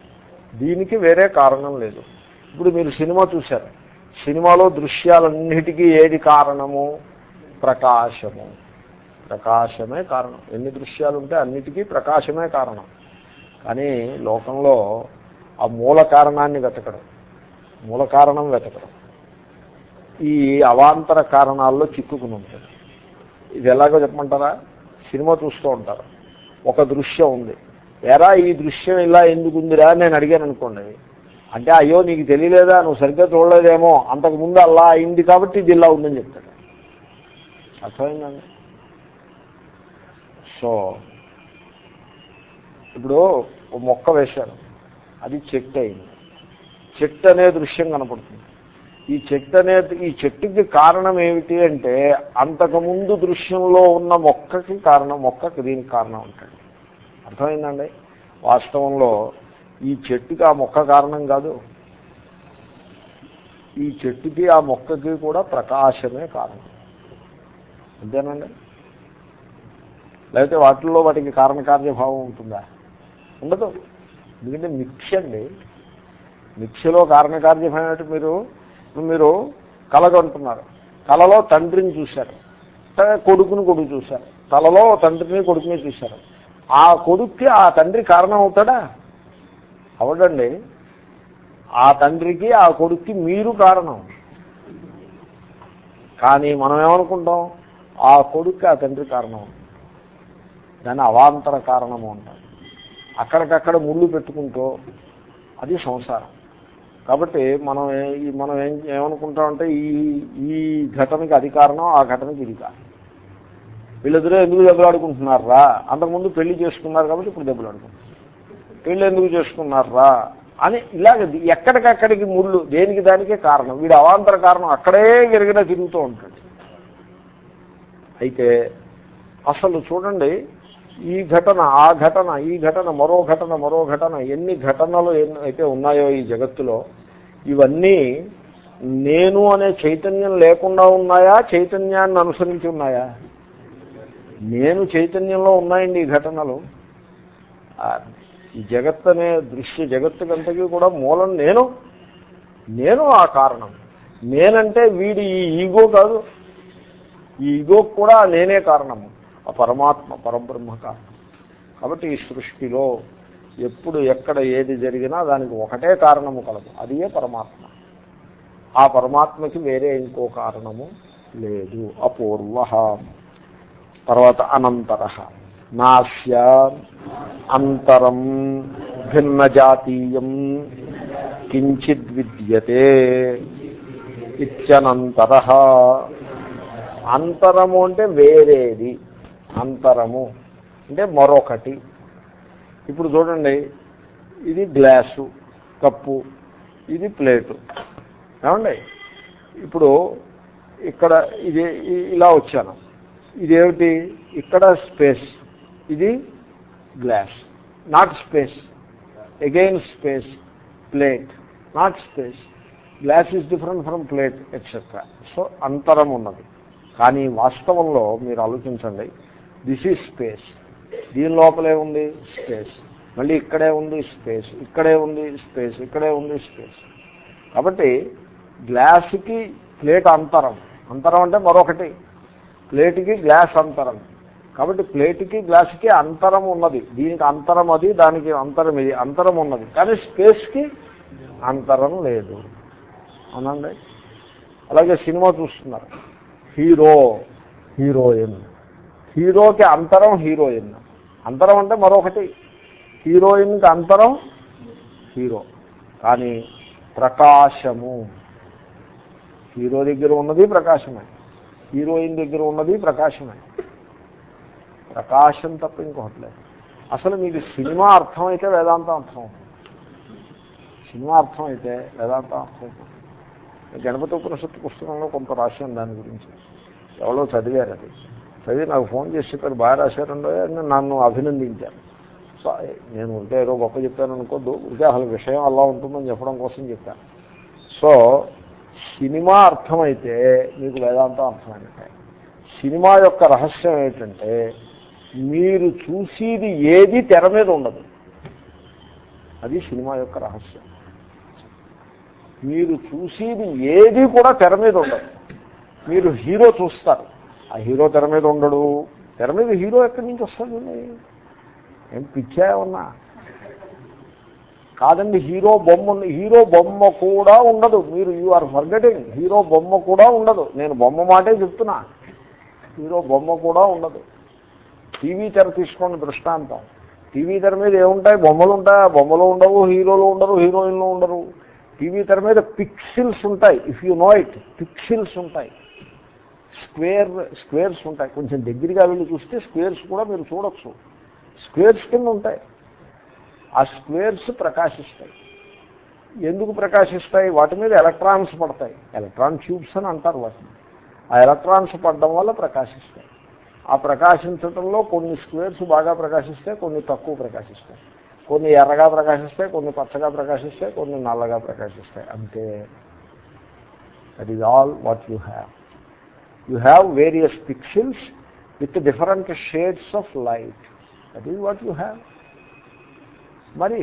S1: దీనికి వేరే కారణం లేదు. ఇప్పుడు మీరు సినిమా చూశారు. సినిమాలో దృశ్యాలన్నిటికీ ఏది కారణము? ప్రకాశము. ప్రకాశమే కారణం. ఎన్ని దృశ్యాలు ఉంటే అన్నిటికీ ప్రకాశమే కారణం. కానీ లోకంలో ఆ మూల కారణాన్ని వెతకడం మూల కారణం వెతకడం ఈ అవాంతర కారణాల్లో చిక్కుకుని ఉంటుంది. ఇది ఎలాగో చెప్పమంటారా? సినిమా చూస్తూ ఉంటారు. ఒక దృశ్యం ఉంది. ఎరా ఈ దృశ్యం ఇలా ఎందుకు ఉందిరా నేను అడిగాను అనుకోండి. అంటే అయ్యో నీకు తెలియలేదా? నువ్వు సరిగ్గా చూడలేదేమో. అంతకుముందు అలా అయింది కాబట్టి ఇది ఇలా ఉందని చెప్తాడు. అర్థమైందండి సో ఇప్పుడు ఓ మొక్క వేశాను అది చెట్టు అయింది. చెట్టు అనే దృశ్యం కనపడుతుంది. ఈ చెట్టు అనే ఈ చెట్టుకి కారణం ఏమిటి అంటే అంతకుముందు దృశ్యంలో ఉన్న మొక్కకి కారణం మొక్కకి దీనికి కారణం ఉంటుంది. అర్థమైందండి? వాస్తవంలో ఈ చెట్టుకి ఆ మొక్క కారణం కాదు. ఈ చెట్టుకి ఆ మొక్కకి కూడా ప్రకాశమే కారణం. అంతేనండి? లేకపోతే వాటిల్లో వాటికి కారణకార్యభావం ఉంటుందా? ఉండదు. ఎందుకంటే మిక్ష అండి. మిక్షలో కారణకార్యభావం ఏంటి మీరు మీరు కలగంటున్నారు కలలో తండ్రిని చూశారు. కొడుకుని కొడుకు చూశారు. కలలో తండ్రిని కొడుకుని చూశారు. ఆ కొడుక్కి ఆ తండ్రి కారణం అవుతాడా? అవడండి ఆ తండ్రికి ఆ కొడుక్కి మీరు కారణం. కానీ మనం ఏమనుకుంటాం ఆ కొడుక్కి ఆ తండ్రి కారణం. దాన్ని అవాంతర కారణము అంటారు. అక్కడికక్కడ ముళ్ళు పెట్టుకుంటూ అది సంసారం. కాబట్టి మనం మనం ఏం ఏమనుకుంటామంటే ఈ ఈ ఘటనకి అది కారణం ఆ ఘటనకి ఇది కారణం. వీళ్ళిద్దరూ ఎందుకు దెబ్బలాడుకుంటున్నారా అంతకుముందు పెళ్ళి చేసుకున్నారు కాబట్టి ఇప్పుడు దెబ్బలాడుకుంటున్నారు పెళ్ళి ఎందుకు చేసుకున్నారా? అని ఇలాగ ఎక్కడికక్కడికి ముళ్ళు దేనికి దానికే కారణం. వీడు అవాంతర కారణం అక్కడే గిరిగిన తిరుగుతూ ఉంటాడు అయితే అసలు చూడండి ఈ ఘటన ఆ ఘటన ఈ ఘటన మరో ఘటన మరో ఘటన ఎన్ని ఘటనలు అయితే ఉన్నాయో ఈ జగత్తులో ఇవన్నీ నేను అనే చైతన్యం లేకుండా ఉన్నాయా చైతన్యాన్ని అనుసరించి ఉన్నాయా? నేను చైతన్యంలో ఉన్నాయండి ఈ ఘటనలు. ఈ జగత్ అనే దృశ్య జగత్తుకంతకీ కూడా మూలం నేను. నేను ఆ కారణం. నేనంటే వీడి ఈ ఈగో కాదు. ఈ ఈగోకు కూడా నేనే కారణము. ఆ పరమాత్మ పరబ్రహ్మ కారణం కాబట్టి ఈ సృష్టిలో ఎప్పుడు ఎక్కడ ఏది జరిగినా దానికి ఒకటే కారణము కలదు. అదియే పరమాత్మ. ఆ పరమాత్మకి వేరే ఇంకో కారణము లేదు. అపూర్వ. తర్వాత అనంతర. నాస్య అంతరం భిన్నజాతీయం కించిద్ విద్యతే ఇత్యనంతర. అంతరము అంటే వేరేది. అంతరము. అంటే మరొకటి. ఇప్పుడు చూడండి ఇది గ్లాసు కప్పు ఇది ప్లేటు. ఏమండి? ఇప్పుడు ఇక్కడ ఇది ఇలా వచ్చాను. ఇదేమిటి? ఇక్కడ స్పేస్. ఇది glass. Not space. Again space. Plate. Not space. Glass is different from plate etcetera so అంతరం ఉన్నది. కానీ వాస్తవంలో మీరు ఆలోచించండి దిస్ ఈజ్ స్పేస్ దీని లోపలే ఉంది స్పేస్ మళ్ళీ ఇక్కడే ఉంది స్పేస్ ఇక్కడే ఉంది స్పేస్ ఇక్కడే ఉంది స్పేస్ కాబట్టి గ్లాస్కి ప్లేట్ అంతరం. అంతరం అంటే మరొకటి. ప్లేట్కి గ్లాస్ అంతరం. కాబట్టి ప్లేట్కి గ్లాస్కి అంతరం ఉన్నది. దీనికి అంతరం అది దానికి అంతరం ఇది. అంతరం ఉన్నది. కానీ స్పేస్కి అంతరం లేదు. అవునండి అలాగే సినిమా చూస్తున్నారు. హీరో హీరోయిన్ హీరోకి అంతరం హీరోయిన్. అంతరం అంటే మరొకటి. హీరోయిన్కి అంతరం హీరో. కానీ ప్రకాశము. హీరో దగ్గర ఉన్నది ప్రకాశమే. హీరోయిన్ దగ్గర ఉన్నది ప్రకాశమే. ప్రకాశం తప్ప ఇంకొకటి లేదు. అసలు మీకు సినిమా అర్థమైతే వేదాంతం అర్థం. సినిమా అర్థం అయితే వేదాంతం అర్థం. గణపతి ఉపనిషత్తు పుస్తకంలో కొంత రాశాను దాని గురించి. ఎవరో చదివారు అది. చదివి నాకు ఫోన్ చేసి చెప్పారు బాగా రాశారండో అని నన్ను అభినందించారు. సో నేను ఉంటే ఏదో గొప్ప చెప్పాను అనుకోద్దు ఉంటే అసలు విషయం అలా ఉంటుందని చెప్పడం కోసం చెప్పాను. సో సినిమా అర్థమైతే మీకు వేదాంతం అర్థమైనట్టే. సినిమా యొక్క రహస్యం ఏంటంటే మీరు చూసేది ఏది తెర మీద ఉండదు. అది సినిమా యొక్క రహస్యం. మీరు చూసేది ఏది కూడా తెర మీద ఉండదు. మీరు హీరో చూస్తారు. ఆ హీరో తెర మీద ఉండడు. తెర మీద హీరో ఎక్కడి నుంచి వస్తుంది ఏం పిచ్చా ఉన్నా కాదండి హీరో బొమ్మ ఉంది. హీరో బొమ్మ కూడా ఉండదు. మీరు యు ఆర్ ఫర్గటింగ్ హీరో బొమ్మ కూడా ఉండదు. నేను బొమ్మ మాటే చెప్తున్నా. హీరో బొమ్మ కూడా ఉండదు. టీవీ తెర తీసుకోండి దృష్టాంతం. టీవీ తెర మీద ఏముంటాయి? బొమ్మలు ఉంటాయి. ఆ బొమ్మలు ఉండవు హీరోలు ఉండరు హీరోయిన్లు ఉండరు. టీవీ తెర మీద పిక్సిల్స్ ఉంటాయి. If you know it pixels ఉంటాయి. స్క్వేర్ స్క్వేర్స్ ఉంటాయి. కొంచెం దగ్గరగా వెళ్ళి చూస్తే స్క్వేర్స్ కూడా మీరు చూడొచ్చు. స్క్వేర్స్ కింద ఉంటాయి. ఆ స్క్వేర్స్ ప్రకాశిస్తాయి. ఎందుకు ప్రకాశిస్తాయి? వాటి మీద ఎలక్ట్రాన్స్ పడతాయి. ఎలక్ట్రాన్ ట్యూబ్స్ అని అంటారు వాటిని. ఆ ఎలక్ట్రాన్స్ పడడం వల్ల ప్రకాశిస్తాయి. ఆ ప్రకాశించడంలో కొన్ని స్క్వేర్స్ బాగా ప్రకాశిస్తాయి కొన్ని తక్కువ ప్రకాశిస్తాయి. కొన్ని ఎర్రగా ప్రకాశిస్తాయి కొన్ని పచ్చగా ప్రకాశిస్తాయి కొన్ని నల్లగా ప్రకాశిస్తాయి. అంతే. That is all what you have you have various pixels with different shades of light that is what you have మరి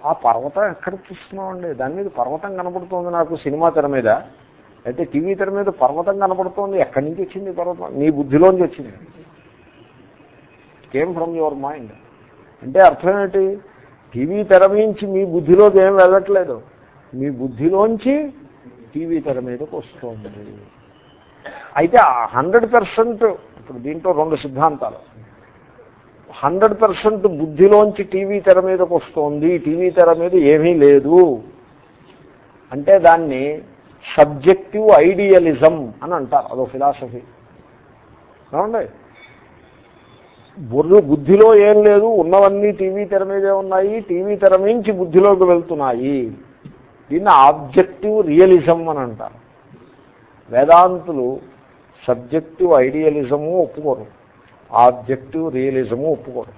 S1: ఆ పర్వతం ఎక్కడ చూస్తున్నామండి? దాని మీద పర్వతం కనపడుతోంది నాకు సినిమా తెర మీద. అయితే టీవీ తెర మీద పర్వతం కనపడుతోంది. ఎక్కడి నుంచి వచ్చింది పర్వతం? నీ బుద్ధిలోంచి వచ్చింది. కేమ్ ఫ్రమ్ యువర్ మైండ్ అంటే అర్థం ఏంటి? టీవీ తెర మించి మీ బుద్ధిలోకి ఏం వెళ్ళట్లేదు. మీ బుద్ధిలోంచి టీవీ తెర మీదకి వస్తుంది. అయితే హండ్రెడ్ పర్సెంట్ ఇప్పుడు దీంట్లో రెండు సిద్ధాంతాలు. హండ్రెడ్ పర్సెంట్ బుద్ధిలోంచి టీవీ తెర మీదకి వస్తోంది టీవీ తెర మీద ఏమీ లేదు. అంటే దాన్ని సబ్జెక్టివ్ ఐడియలిజం అని అంటారు అదో ఫిలాసఫీ. ఏమండి? బుర్రు బుద్ధిలో ఏం లేదు ఉన్నవన్నీ టీవీ తెర మీదే ఉన్నాయి టీవీ తెర మించి బుద్ధిలోకి వెళ్తున్నాయి. దీన్ని ఆబ్జెక్టివ్ రియలిజం అని అంటారు. వేదాంతులు సబ్జెక్టివ్ ఐడియలిజము ఒప్పుకోరు. ఆబ్జెక్టివ్ రియలిజము ఒప్పుకోరు.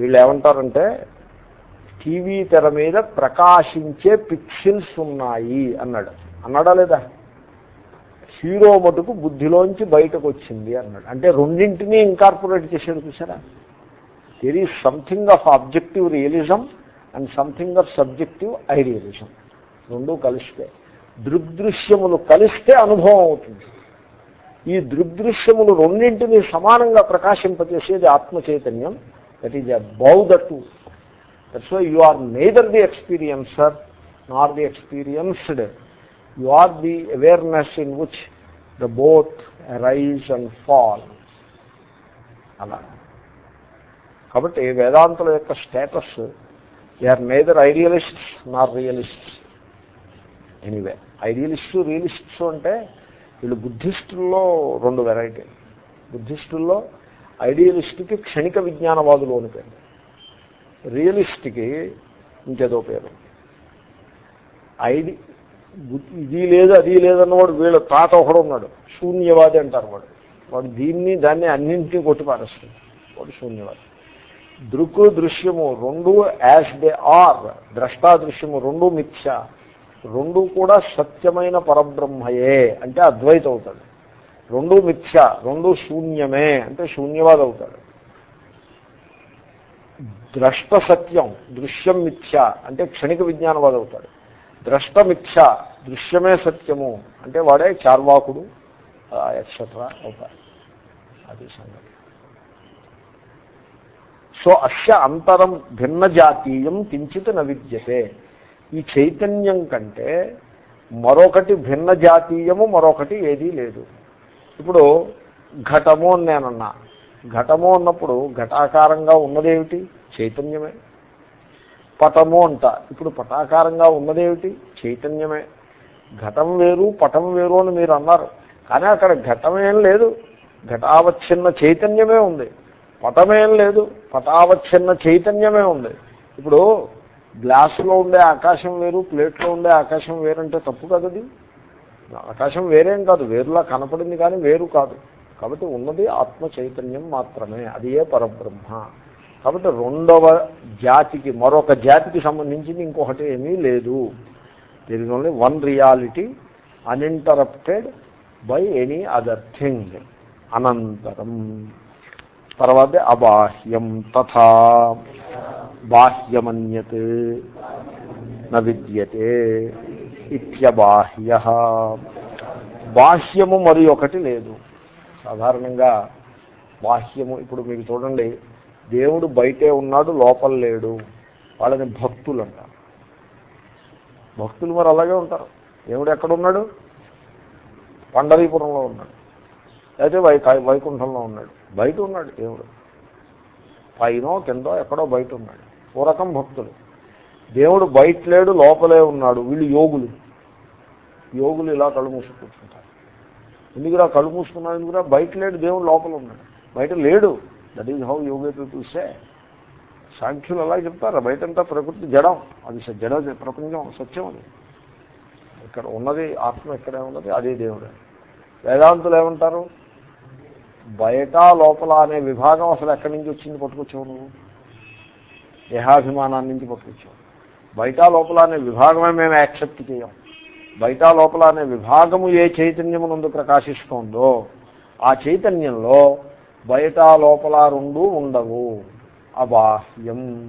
S1: వీళ్ళు ఏమంటారంటే టీవీ తెర మీద ప్రకాశించే పిక్సిల్స్ ఉన్నాయి అన్నాడు. అన్నాడా లేదా? హీరో మటుకు బుద్ధిలోంచి బయటకు వచ్చింది అన్నాడు. అంటే రెండింటినీ ఇన్కార్పొరేట్ చేశాడు చూసారా there is something of objective realism and something of subjective idealism రెండూ కలిస్తే. దృగ్దృశ్యములు కలిస్తే అనుభవం అవుతుంది. ఈ దృగ్దృశ్యములు రెండింటినీ సమానంగా ప్రకాశింపజేసేది ఆత్మచైతన్యం. That is above the two that's why you are neither the experiencer nor the experienced you are the awareness in which the both rise and fall అలా. కాబట్టి వేదాంతుల యొక్క status they are neither idealists nor realists anyway ఐడియలిస్టు రియలిస్ట్స్ అంటే వీళ్ళు బుద్ధిస్టుల్లో రెండు variety. బుద్ధిస్టుల్లో ఐడియలిస్ట్కి క్షణిక విజ్ఞానవాదులు అని పేరు. రియలిస్ట్కి ఇంకేదో పేరు. ఐడి ఇది లేదు అది లేదన్నవాడు వీళ్ళ తాత ఒకడు ఉన్నాడు. శూన్యవాది అంటారు వాడు. వాడు దీన్ని దాన్ని అన్నింటినీ కొట్టి పారేస్తుంది వాడు శూన్యవాది. దృక్కు దృశ్యము రెండు యాజ్ దే ఆర్ ద్రష్టాదృశ్యము రెండు మిథ్య. రెండు కూడా సత్యమైన పరబ్రహ్మయే అంటే అద్వైత అవుతాడు రెండు మిథ్య రెండు శూన్యమే అంటే శూన్యవాద అవుతాడు ద్రష్ట సత్యం దృశ్యం మిథ్య అంటే క్షణిక విజ్ఞానవాద అవుతాడు ద్రష్ట మిథ్య దృశ్యమే సత్యము అంటే వాడే చార్వాకుడు ఎక్సెట్రా అవుతాడు. అది సంగతి. సో అస్య అంతరం భిన్న జాతీయం కించిత్ న విద్యతే ఈ చైతన్యం కంటే మరొకటి భిన్న జాతీయము మరొకటి ఏదీ లేదు. ఇప్పుడు ఘటము అని నేనన్నా. ఘటము అన్నప్పుడు ఘటాకారంగా ఉన్నదేమిటి? చైతన్యమే. పటము అంట. ఇప్పుడు పటాకారంగా ఉన్నదేమిటి? చైతన్యమే. ఘటం వేరు పటం వేరు అని మీరు అన్నారు. కానీ అక్కడ ఘటమేం లేదు. ఘటావచ్ఛిన్న చైతన్యమే ఉంది. పటమేం లేదు పటావచ్ఛిన్న చైతన్యమే ఉంది. ఇప్పుడు గ్లాసులో ఉండే ఆకాశం వేరు ప్లేట్లో ఉండే ఆకాశం వేరంటే తప్పు కదది ఆకాశం వేరేం కాదు వేరులా కనపడింది కానీ వేరు కాదు. కాబట్టి ఉన్నది ఆత్మ చైతన్యం మాత్రమే అది ఏ పరబ్రహ్మ. కాబట్టి రెండవ జాతికి మరొక జాతికి సంబంధించింది ఇంకొకటి ఏమీ లేదు. There is only one reality uninterrupted by any other thing అనంతరం. తర్వాత అబాహ్యం తథా. బాహ్యమన్యత్ న విద్యతే ఇత్యబాహ్య బాహ్యము మరి ఒకటి లేదు. సాధారణంగా బాహ్యము ఇప్పుడు మీకు చూడండి దేవుడు బయటే ఉన్నాడు లోపల లేడు వాళ్ళని భక్తులు అంటారు భక్తులు మరి అలాగే ఉంటారు. దేవుడు ఎక్కడున్నాడు? పండరీపురంలో ఉన్నాడు. అయితే వై వైకుంఠంలో ఉన్నాడు. బయట ఉన్నాడు దేవుడు. పైనో కిందో ఎక్కడో బయట ఉన్నాడు. ఓ రకం భక్తులు దేవుడు బయట లేడు లోపలే ఉన్నాడు. వీళ్ళు యోగులు. యోగులు ఇలా కళ్ళు మూసి కూర్చుంటారు. ఎందుకురా కళ్ళు మూసుకున్నాడు ఎందుకురా? బయట లేడు దేవుడు లోపల ఉన్నాడు. బయట లేడు. That is how yoga people సాంఖ్యులు అలా చెప్తారు. బయటంతా ప్రకృతి జడం. అది జడ ప్రపంచం సత్యం అది. ఇక్కడ ఉన్నది ఆత్మ ఎక్కడే ఉన్నది అదే దేవుడు. వేదాంతులు ఏమంటారు? బయట లోపల అనే విభాగం అసలు ఎక్కడి నుంచి వచ్చింది పట్టుకొచ్చావు నువ్వు? దేహాభిమానాన్ని నుంచి పట్టుకొచ్చావు. బయట లోపల అనే విభాగమే మేము యాక్సెప్ట్ చేయం. బయట లోపల అనే విభాగము ఏ చైతన్యము చైతన్యమునందు ప్రకాశిస్తోందో ఆ చైతన్యంలో బయట లోపల రెండు ఉండవు. అబాహ్యం.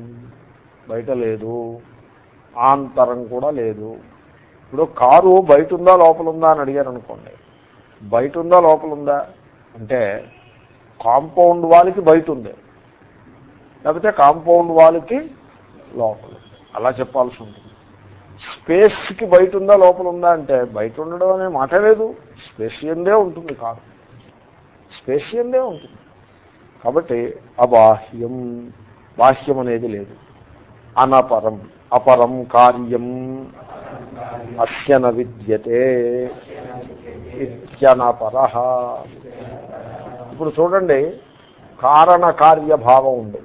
S1: బయట లేదు. ఆంతరం కూడా లేదు. ఇప్పుడు కారు బయట ఉందా లోపల ఉందా అని అడిగారు అనుకోండి బయట ఉందా లోపల ఉందా? అంటే కాంపౌండ్ వాళ్ళకి బయట ఉంది. లేకపోతే కాంపౌండ్ వాళ్ళకి లోపల అలా చెప్పాల్సి ఉంటుంది. స్పేస్కి బయట ఉందా లోపల ఉందా అంటే బయట ఉండడం అనే మాట లేదు. స్పేస్ ఎందే ఉంటుంది కాదు. స్పేస్ ఎందే ఉంటుంది. కాబట్టి అబాహ్యం బాహ్యం అనేది లేదు. అనపరం అపరం కార్యం అస్యన విద్యతే ఇత్యనపర. ఇప్పుడు చూడండి కారణ కార్యభావం ఉంది.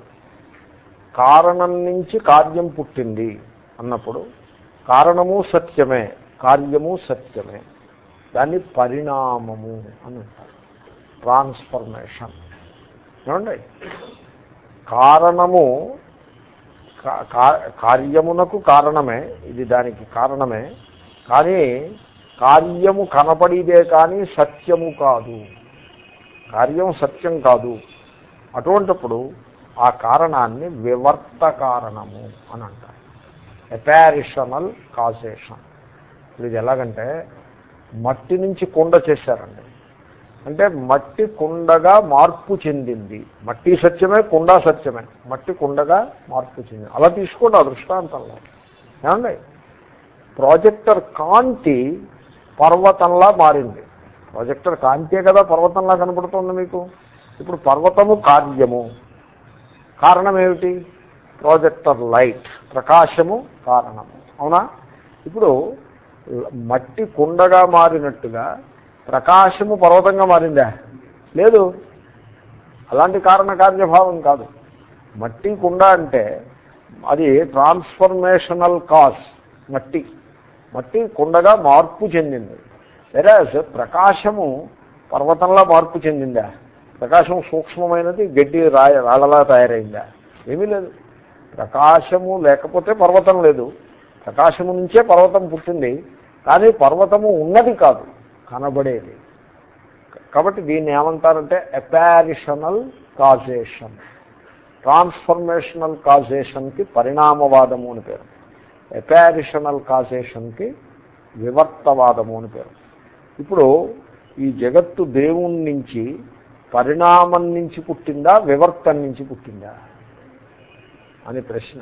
S1: కారణం నుంచి కార్యం పుట్టింది అన్నప్పుడు కారణము సత్యమే కార్యము సత్యమే. దాన్ని పరిణామము అని అంటారు. ట్రాన్స్ఫర్మేషన్. ఏమండి? కారణము కా- కార్యమునకు కారణమే ఇది దానికి కారణమే కానీ కార్యము కనపడిదే కానీ సత్యము కాదు. కార్యం సత్యం కాదు. అటువంటప్పుడు ఆ కారణాన్ని వివర్త కారణము అని అంటారు. Apparitional causation. ఇది ఎలాగంటే మట్టి నుంచి కుండ చేశారండి. అంటే మట్టి కుండగా మార్పు చెందింది. మట్టి సత్యమే కుండ సత్యమే. మట్టి కుండగా మార్పు చెందింది. అలా తీసుకోండి ఆ దృష్టాంతంలో. ఏమండి? ప్రాజెక్టర్ కాంతి పర్వతంలా మారింది. ప్రాజెక్టర్ కాంతే కదా పర్వతంలా కనపడుతుంది మీకు. ఇప్పుడు పర్వతము కార్యము. కారణం ఏమిటి ప్రాజెక్టర్ లైట్ ప్రకాశము కారణము. అవునా? ఇప్పుడు మట్టి కుండగా మారినట్టుగా ప్రకాశము పర్వతంగా మారిందా? లేదు. అలాంటి కారణ కార్యభావం కాదు. మట్టి కుండ అంటే అది ట్రాన్స్ఫర్మేషనల్ కాజ్ మట్టి. మట్టి కుండగా మార్పు చెందింది. వెరాజ్ ప్రకాశము పర్వతంలా మార్పు చెందిందా? ప్రకాశం సూక్ష్మమైనది గడ్డి రాయ రాళ్ళలా తయారైందా? ఏమీ లేదు. ప్రకాశము లేకపోతే పర్వతం లేదు. ప్రకాశము నుంచే పర్వతం పుట్టింది. కానీ పర్వతము ఉన్నది కాదు కనబడేది. కాబట్టి దీన్ని ఏమంటారంటే అపారిషనల్ కాజేషన్ ట్రాన్స్ఫర్మేషనల్ కాజేషన్కి పరిణామవాదము అని పేరు. అపారిషనల్ కాజేషన్కి వివర్తవాదము అని పేరు. ఇప్పుడు ఈ జగత్తు దేవుని నుంచి పరిణామం నుంచి పుట్టిందా వివర్తం నుంచి పుట్టిందా అని ప్రశ్న.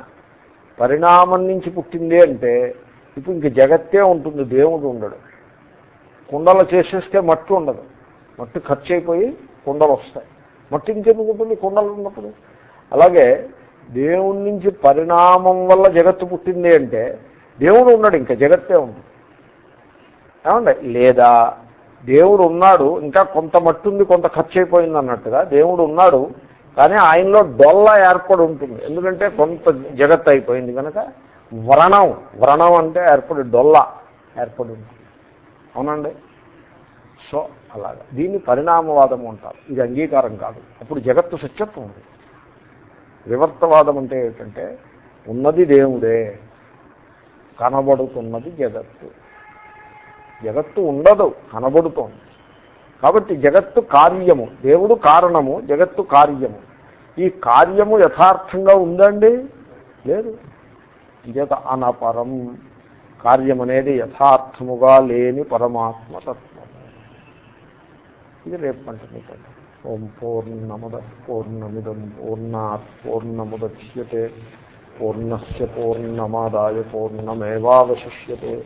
S1: పరిణామం నుంచి పుట్టింది అంటే ఇప్పుడు ఇంక జగత్తే ఉంటుంది దేవుడు ఉండడు. కుండలు చేసేస్తే మట్టి ఉండదు. మట్టి ఖర్చు అయిపోయి కుండలు వస్తాయి. మట్టి ఇంకెందుకు ఉంటుంది కుండలు ఉన్నప్పుడు. అలాగే దేవుడి నుంచి పరిణామం వల్ల జగత్తు పుట్టింది అంటే దేవుడు ఉన్నాడు ఇంకా జగత్తే ఉంటుంది ఏమండి? లేదా దేవుడు ఉన్నాడు ఇంకా కొంత మట్టుంది కొంత ఖర్చు అయిపోయింది అన్నట్టుగా దేవుడు ఉన్నాడు కానీ ఆయనలో డొల్ల ఏర్పడి ఉంటుంది. ఎందుకంటే కొంత జగత్ అయిపోయింది కనుక వ్రణం వ్రణం అంటే ఏర్పడి డొల్ల ఏర్పడి ఉంటుంది. అవునండి? సో అలాగా. దీన్ని పరిణామవాదం అంటారు. ఇది అంగీకారం కాదు. అప్పుడు జగత్తు సత్యత్వం ఉంది. వివర్తవాదం అంటే ఏంటంటే ఉన్నది దేవుడే కనబడుతున్నది జగత్తు. జగత్తు ఉండదు కనబడుతోంది. కాబట్టి జగత్తు కార్యము దేవుడు కారణము జగత్తు కార్యము. ఈ కార్యము యథార్థంగా ఉందండి? లేదు. జగ అనపరం. కార్యం అనేది యథార్థముగా లేని పరమాత్మ తత్వం. ఇది రేపు కంటిన్యూ ఓం పూర్ణముద పూర్ణమిదం పూర్ణాత్ పూర్ణముద్యతే పూర్ణస్ పూర్ణమాదాయ పూర్ణమేవాశిష్యతే